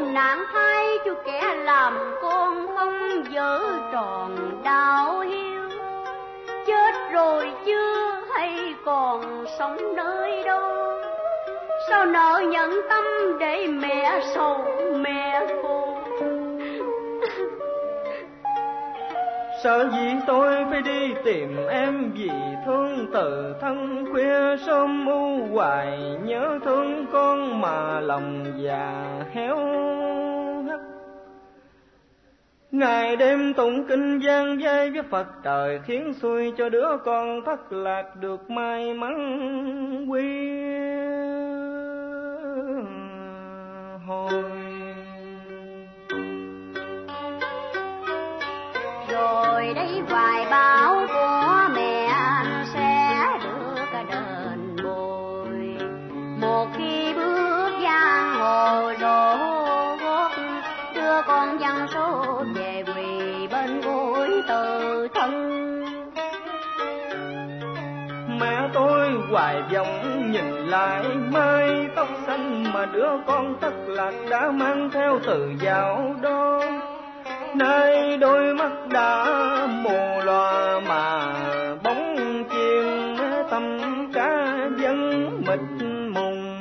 khốn nạn thay cho kẻ làm con không dở tròn đạo hiếu Chết rồi chưa hay còn sống nơi đâu Sao nợ nhận tâm để mẹ sầu mẹ khổ? Sợ gì? Tôi phải đi tìm em vì thương từ thân. Khuya sớm u hoài nhớ thương con mà lòng già héo. Ngày đêm tụng kinh gian dây với Phật, trời khiến xuôi cho đứa con thất lạc được may mắn quy hồi. rồi đây hoài bao hoài vọng nhìn lại, mái tóc xanh mà đứa con thất lạc đã mang theo từ dạo đó. Nay đôi mắt đã mù loà mà bóng chim tâm cá dân mịt mùng.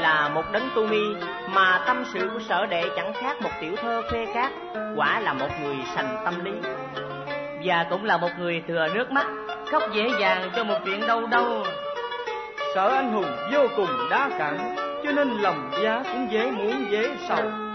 là một đấng tu mi mà tâm sự của sở đệ chẳng khác một tiểu thơ phê khác, quả là một người sành tâm lý và cũng là một người thừa nước mắt khóc dễ dàng cho một chuyện đâu đâu sợ anh hùng vô cùng đa cảm Cho nên lòng giá cũng dễ muốn dễ sầu.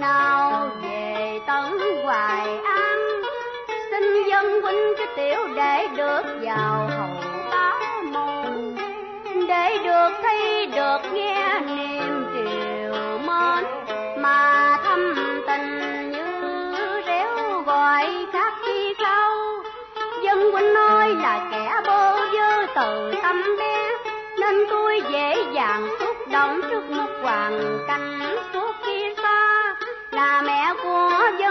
Nào về tận hoài an? Xin dân huynh cho tiểu để được vào hầu tá môn. Để được thấy được nghe niềm triều mến. Mà thâm tình như réo gọi khác khi sau dân huynh nói là kẻ bơ vơ từ tâm bé. Nên tôi dễ dàng xúc động trước một hoàn cảnh.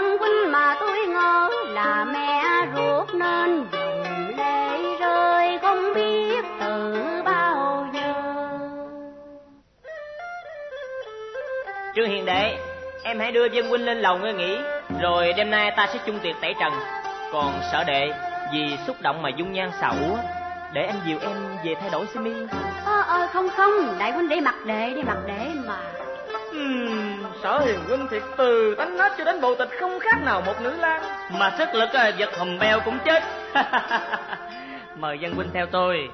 Dân huynh mà tôi ngỡ là mẹ ruột nên dòng lệ rơi không biết từ bao giờ Trương Hiền Đệ, em hãy đưa dân huynh lên lầu ngơi nghỉ, rồi đêm nay ta sẽ chung tiệc tẩy trần. Còn sở đệ, vì xúc động mà dung nhan xạo để anh dìu em về thay đổi y. ơ ơ không không đại huynh để mặc đệ để mặc đệ mà Ừm, Sở hiền huynh thiệt từ tánh nết cho đến bộ tịch không khác nào một nữ lang. Mà sức lực à, giật hùm beo cũng chết. Mời dân huynh theo tôi.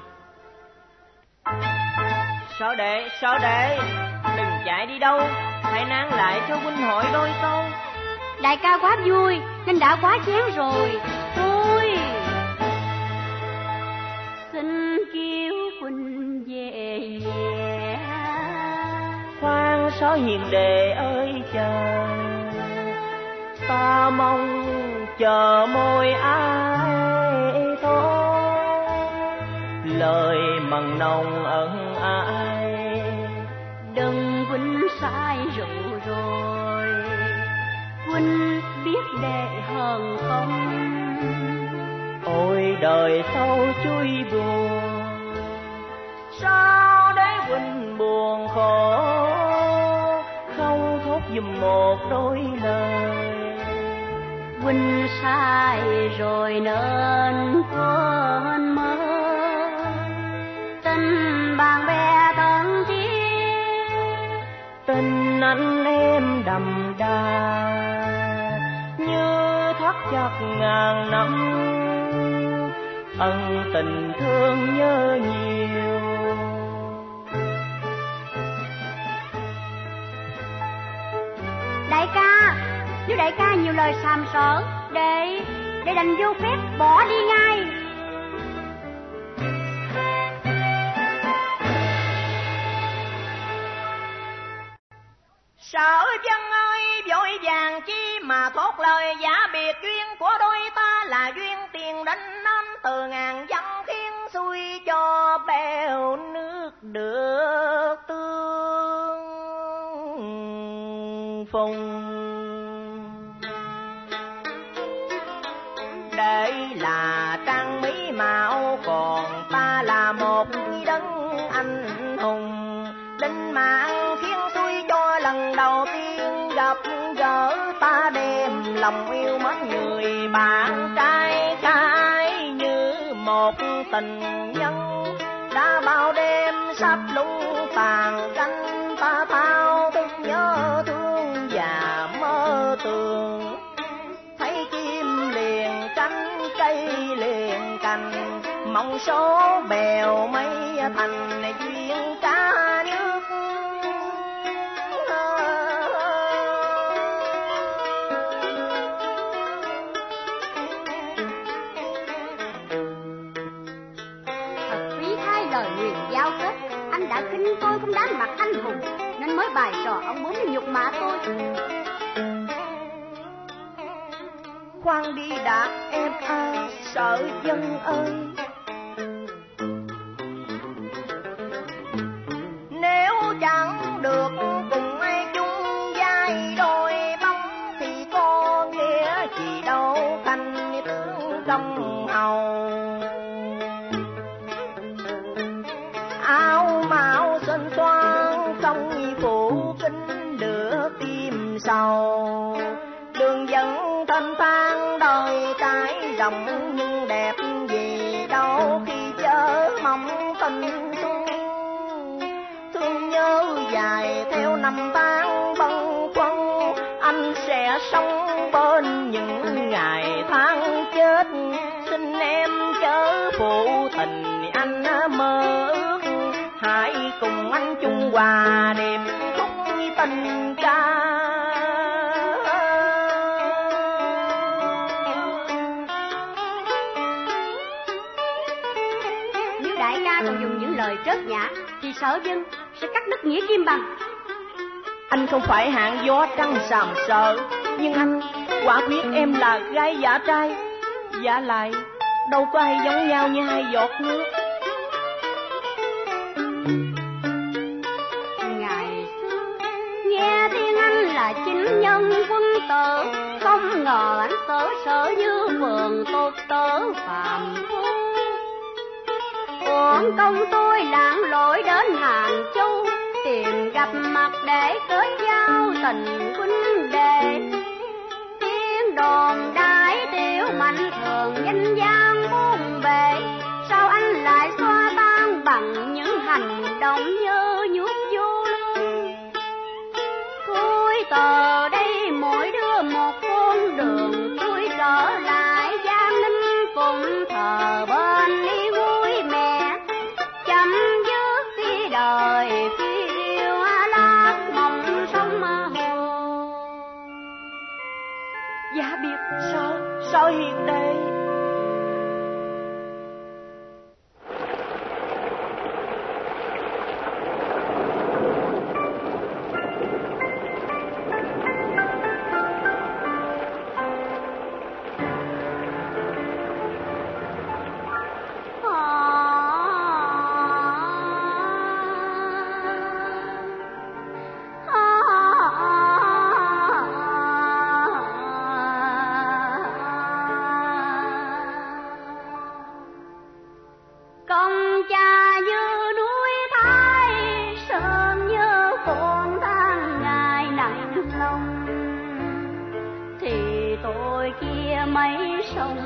Sở đệ, sở đệ, đừng chạy đi đâu, hãy nán lại cho huynh hỏi đôi câu. đại ca quá vui nên đã quá chén rồi. Thôi. Xin kêu huynh về sở hiền đệ ơi chờ, ta mong chờ môi ai thôi. Lời mặn nồng ân ai. Đừng huynh sai rượu rồi. Huynh biết đệ hờn không? Ôi đời sâu chui buồn. Sao để huynh buồn khổ dùm một đôi lời. Huynh sai rồi nên quên mơ. Tình bạn bè thân thiết, Tình anh em đầm đà. Như thắt chặt ngàn năm, Ân tình thương nhớ nhiều. Lời sàm sỡ để để đành vô phép bỏ đi ngay. Sở dân ơi, vội vàng chi mà thốt lời, giả biệt duyên của đôi ta là duyên tiền đánh năm từ ngàn dặm khiến xuôi cho bèo nước được. Số bèo mây thành duyên cá nước. Thật phí thay lời nguyền giao kết anh đã khinh tôi không đáng mặt anh hùng nên mới bài trò ông để nhục mạ tôi. Khoan đi đã em à sợ dân ơi sẽ sống bên những ngày tháng chết. Xin em chớ phụ tình anh mơ ước. Hãy cùng anh chung hòa đêm khúc tình ca. Nếu đại ca còn dùng những lời trớt nhã, Thì sở dân sẽ cắt đứt nghĩa kim bằng. Anh không phải hạng gió trăng sàm sợ Nhưng anh quả quyết em là gái giả trai. Giả lại, đâu có ai giống nhau như hai giọt nước. Ngày xưa nghe tiếng anh là chính nhân quân tử. Không ngờ anh sở sở như vườn tốt tớ phàm phu. Uổng công tôi lãng lỗi đến Hàng Châu tiền gặp mặt để kết giao tình huynh đệ. Tiếng đồn đại tiểu mạnh thường danh gian buôn bề. Sao anh lại xoa tan bằng những hành động như nhút vô lương? Thôi từ sao Sao hiền tôi kia mấy sông.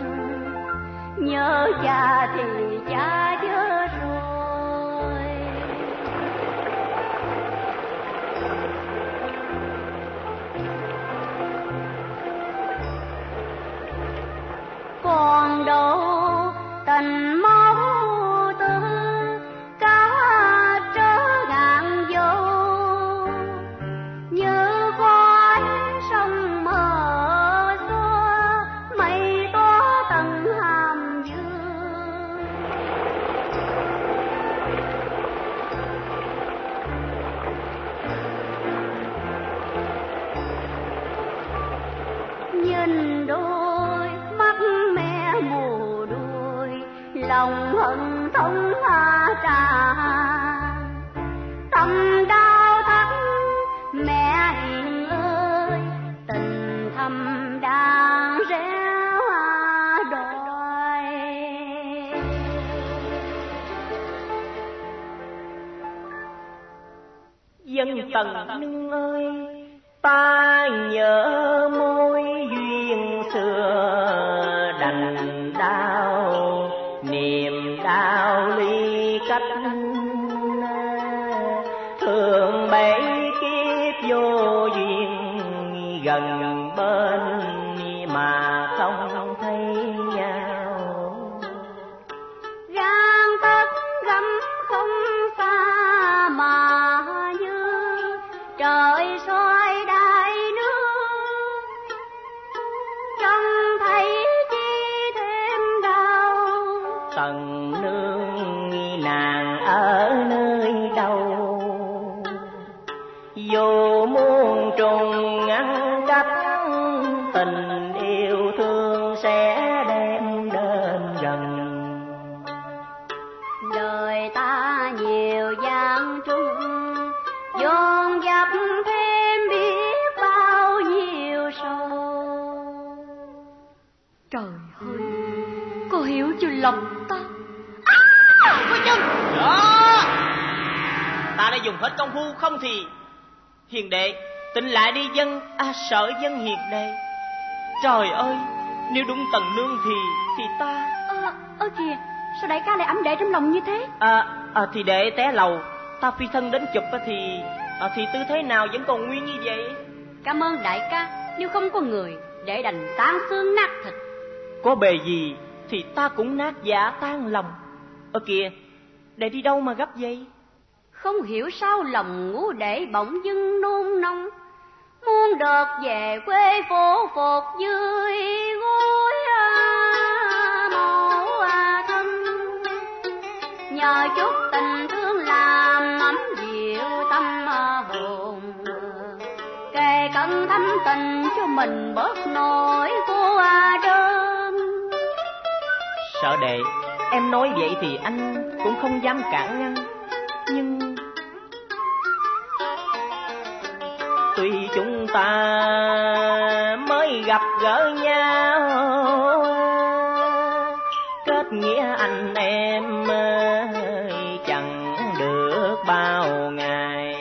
Nhớ cha thì cha dân tần nương ta đã dùng hết công phu không thì hiền đệ Tỉnh lại đi dân, à sợ dân hiền đệ. Trời ơi, nếu đúng tần nương thì, thì ta... Ơ, ơ kìa, sao đại ca lại ấm đệ trong lòng như thế? À, à thì đệ té lầu, ta phi thân đến chụp thì... À, thì tư thế nào vẫn còn nguyên như vậy? Cảm ơn đại ca, nếu không có người, để đành tan xương nát thịt. Có bề gì thì ta cũng nát giả tan lòng. Ơ kìa, để đi đâu mà gấp vậy? Không hiểu sao lòng ngũ đệ bỗng dưng nôn nóng. Muốn đợt về quê phố phột dưới gối à, mẫu à thân. Nhờ chút tình thương làm ấm dịu tâm hồn Kề cận thâm tình cho mình bớt nỗi cô à đơn. Sợ đệ, em nói vậy thì anh cũng không dám cản ngăn Nhưng Tuy chúng ta mới gặp gỡ nhau. Kết nghĩa anh em chẳng được bao ngày.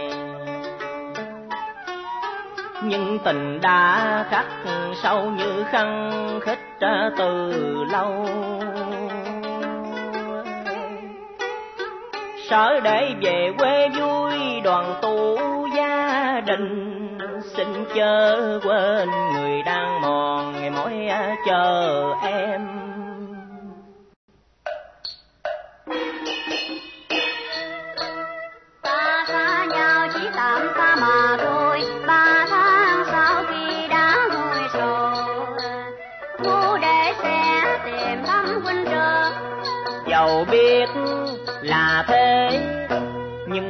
Nhưng tình đã khắc sâu như khăn khích từ lâu. Sở để về quê vui đoàn tụ gia đình. Xin chớ quên người đang mòn ngày mỏi chờ em. Ta xa nhau chỉ tạm xa mà thôi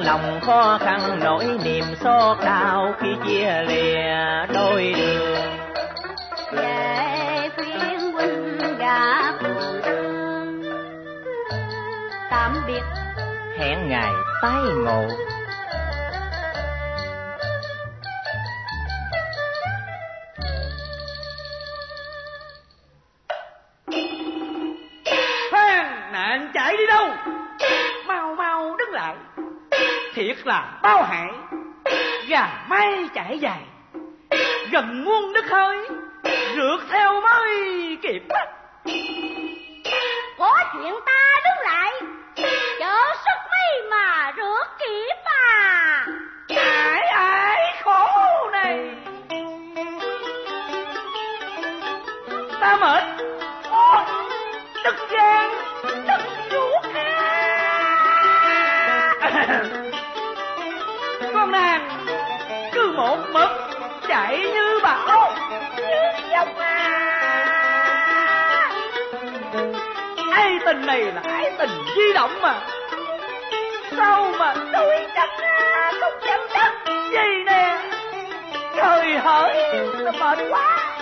lòng khó khăn nỗi niềm xót đau khi chia lìa đôi đường. Về khuyên huynh thương tạm biệt. Hẹn ngày tái ngộ Bao hại. Gà may chạy dài. Gần muôn nước hơi. Rượt theo mới kịp này là ái tình di động mà. Sao mà tôi chắc không chấm đất? Gì nè? Trời hỡi nó mệt quá.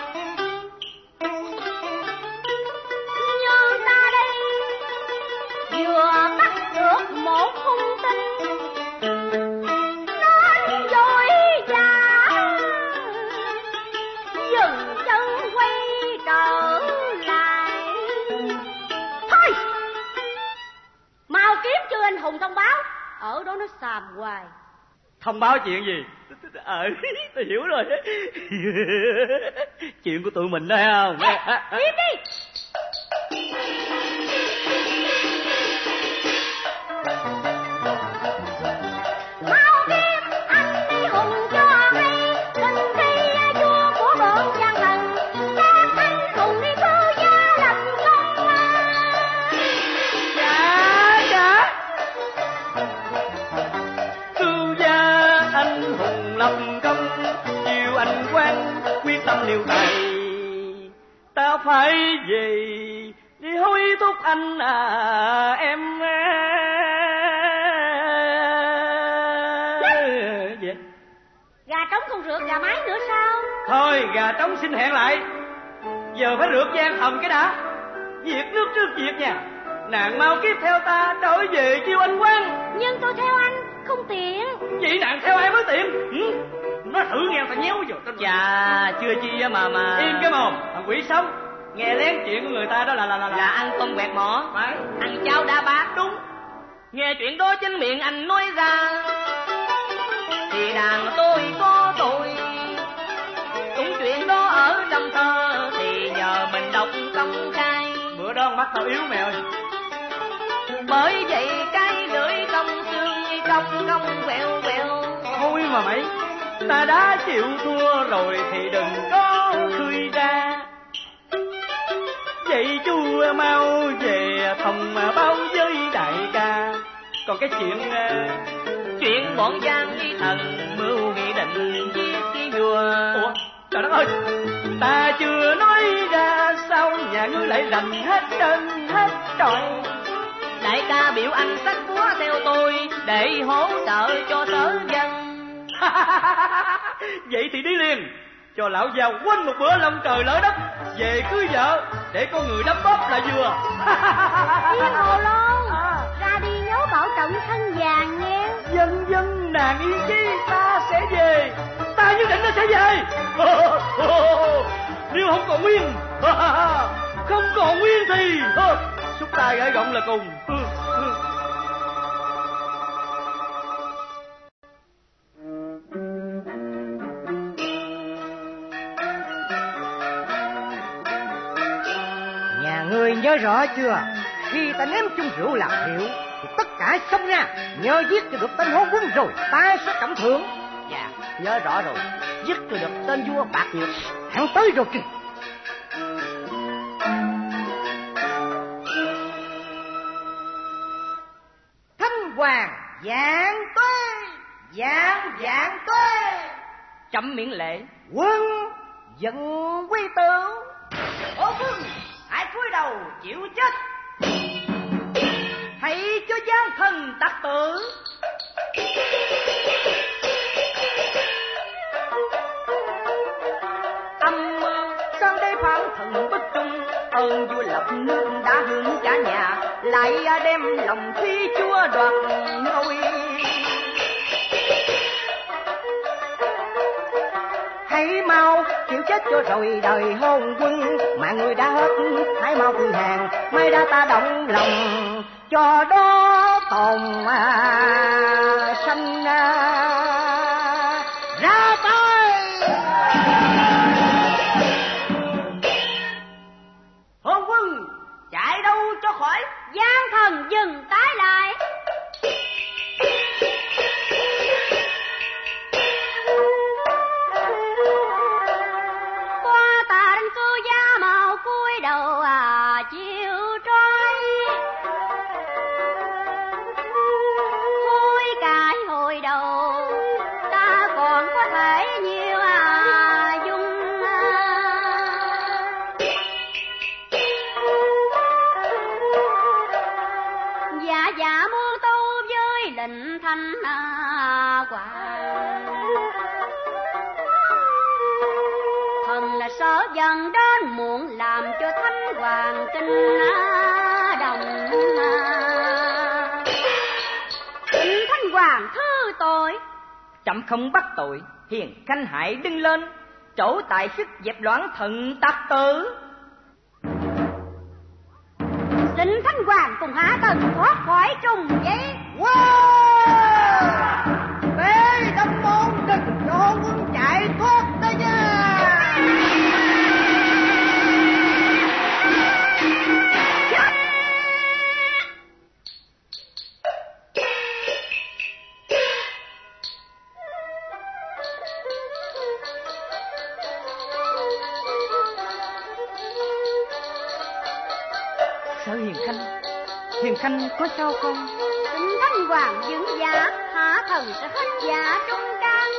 Ở đó nó xàm hoài. Thông báo chuyện gì? Ờ tôi hiểu rồi. Chuyện của tụi mình đó không? Im đi mái nữa sao? Thôi gà trống xin hẹn lại. Giờ phải rượt gian hầm cái đã. Việc nước trước việc nhà. Nàng mau kiếp theo ta trở về chiêu anh quan Nhưng tôi theo anh không tiện. Vậy nạn theo ai mới tiện? Ừ? Nó thử nghe ta nhéo vô tên Dạ chưa chi á mà mà. Im cái mồm Thằng quỷ sống. Nghe lén chuyện của người ta đó là là là, Là. Ăn tôm quẹt mỏ. Phải. Ăn cháo đá bát Đúng. Nghe chuyện đó chính miệng anh nói ra. Thì đàn tôi có tội trong thơ thì nhờ mình đọc công khai. Bữa đó mắt tao yếu mẹ ơi. Bởi vậy cái lưỡi công xương công công quẹo quẹo. Thôi mà mày. Ta đã chịu thua rồi thì đừng có khơi ra. Vậy chú mau về phòng báo với đại ca. Còn cái chuyện à, chuyện bọn giang y thần mưu nghị định cái vua. Ủa trời đất ơi ta chưa nói ra sao nhà ngươi lại rành hết trơn hết trọi đại ca biểu anh sách búa theo tôi để hỗ trợ cho sở dân. Vậy thì đi liền cho lão già quên một bữa lông trời lỡ đất. Về cưới vợ để con người đấm bóp là vừa. Yên hồ lôn Ra đi nhớ bảo trọng thân vàng nghe. Dân dân nàng yên chi ta nhất định nó sẽ về. Nếu không còn nguyên không còn nguyên thì xúc tay gãy gọng là cùng. Ừ, ừ. Nhà ngươi nhớ rõ chưa? Khi ta ném chung rượu làm rượu, thì tất cả xông ra, nhớ giết cho được tên hố quân rồi, ta sẽ cảm thưởng. Dạ, nhớ rõ rồi, giết tôi được tên vua bạc nhược, hắn tới rồi kìa. Thanh hoàng dạng tuế, dạng dạng tuế, chấm miễn lệ quân dân quy tử. Ô vương, hãy cúi đầu chịu chết. Hãy cho gian thần tặc tử. Lại đem lòng thi chúa đoạt ngôi. hãy mau chịu chết cho rồi đời hôn quân mà người đã hết hãy mau quy hàng mai đã ta động lòng cho đó tồn à, sanh à, không bắt tội, hiền khanh hải đứng lên, chỗ tại sức dẹp loạn thần tặc tử. Xin thánh hoàng cùng hạ tần thoát khỏi trùng giấy wow khanh có sao không? Tính thanh hoàng dưỡng giả hạ thần sẽ hết giả trung can.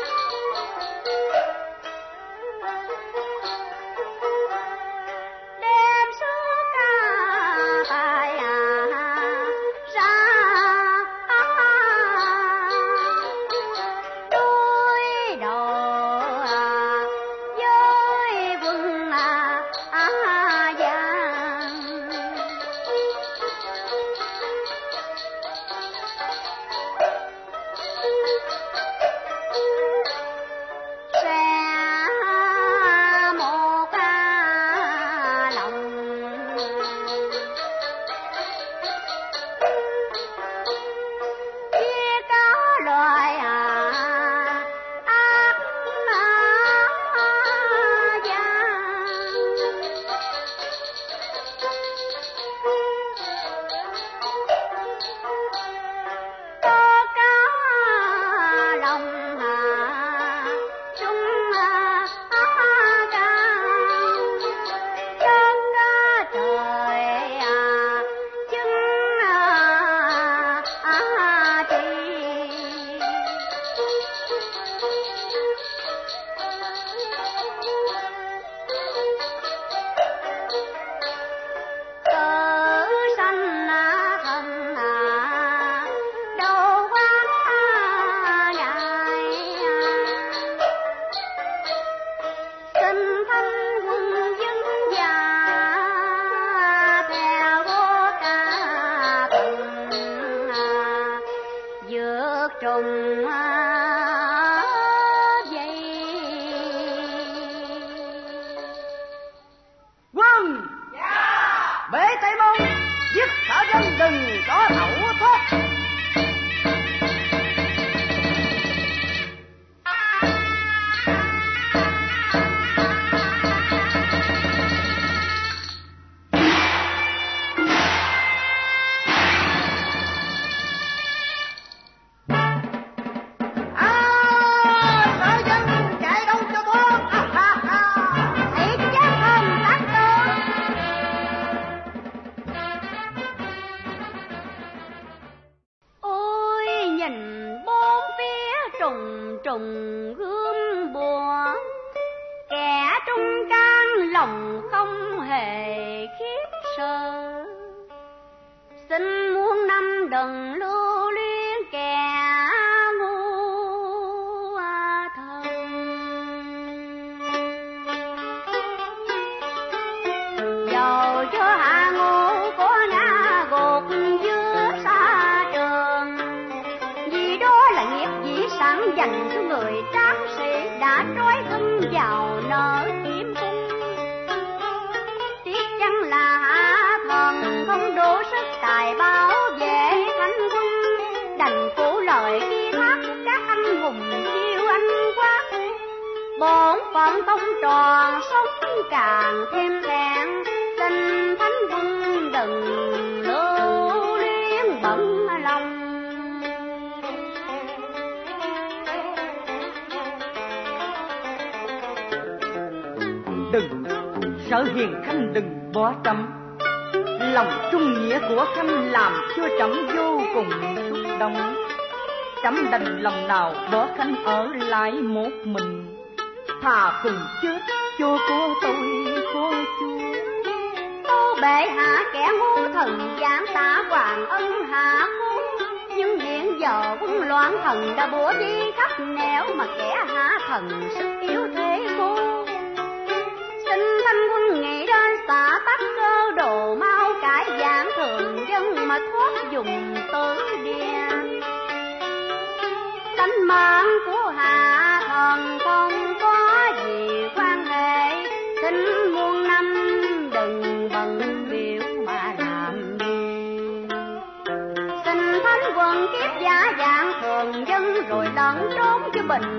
Quá trâm, lòng trung nghĩa của khanh làm chưa trẫm vô cùng xúc động, trẫm đành lòng nào bỏ khanh ở lại một mình. Thà cùng chết cho cô tôi cô chúa tô bệ hạ kẻ ngu thần giáng tả hoàng ân hạ cung nhưng hiện giờ quân loạn thần đã bủa đi khắp nẻo mà kẻ hạ thần sức yếu chân mà thoát dùng tử điền tánh mạng của hạ thần không có gì quan hệ, xin muôn năm đừng bận biểu mà làm. Gì xin thánh quân kiếp giả dạng thường dân rồi lẫn trốn cho bình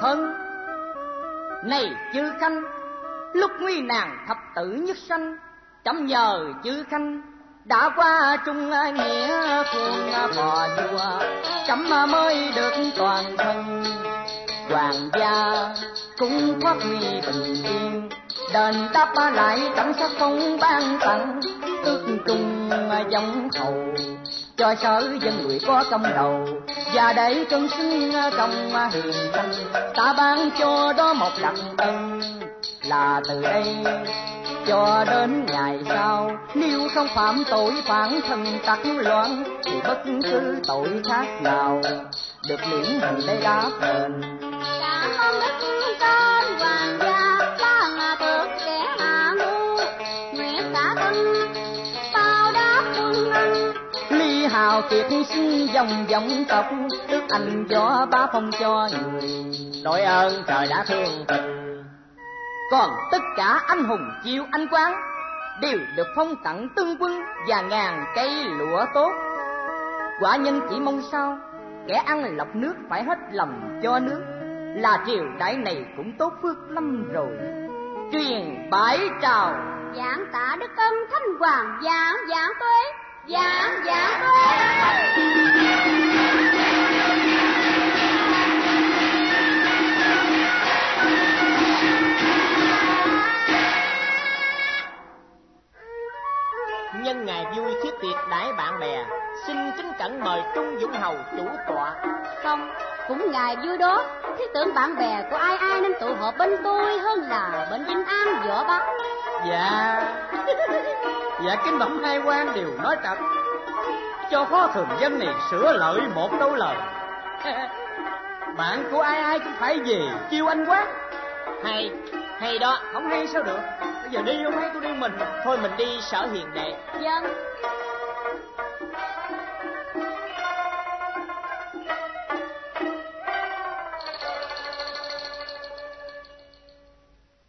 thân. Này chư khanh, lúc nguy nàng thập tử nhất sanh chấm nhờ chư khanh, đã qua trung nghĩa phương bò vua, chấm mới được toàn thân. Hoàng gia cũng thoát nguy bình yên đền đáp lại cảnh sát phong ban tặng ước trung giống hầu cho sở dân người có công đầu, và để cân sinh công hiền danh. Ta ban cho đó một đặc ân, là từ đây. Cho đến ngày sau, nếu không phạm tội phản thân tắc loạn, thì bất cứ tội khác nào được miễn hình để đáp đền. Cảm ơn đức trên hào kiệt sinh dòng dòng tộc. Đức anh gió ba phong cho người. Đội ơn trời đã thương tình còn tất cả anh hùng chiêu anh quán đều được phong tặng tương quân và ngàn cây lụa tốt. Quả nhân chỉ mong sao, kẻ ăn lọc nước phải hết lòng cho nước. Là triều đại này cũng tốt phước lắm rồi. Truyền bái trào. Giảng tạ đức ân thanh hoàng, giảng giảng tuế giảng giảng tuế nhân ngày vui thiết tiệc đãi bạn bè xin kính cẩn mời trung dũng hầu chủ tọa. Không cũng ngày vui đó. Thiết tưởng bạn bè của ai ai nên tụ họp bên tôi hơn là bên vinh an võ bắc dạ. Dạ kính bẩm hai quan đều nói thật. Cho phó thường dân này sửa lợi một câu lời. Bạn của ai ai cũng phải về chiêu anh quá. Hay hay đó. Không hay sao được. Bây giờ đi không thấy tôi đi mình. Thôi mình đi sở hiền đệ dân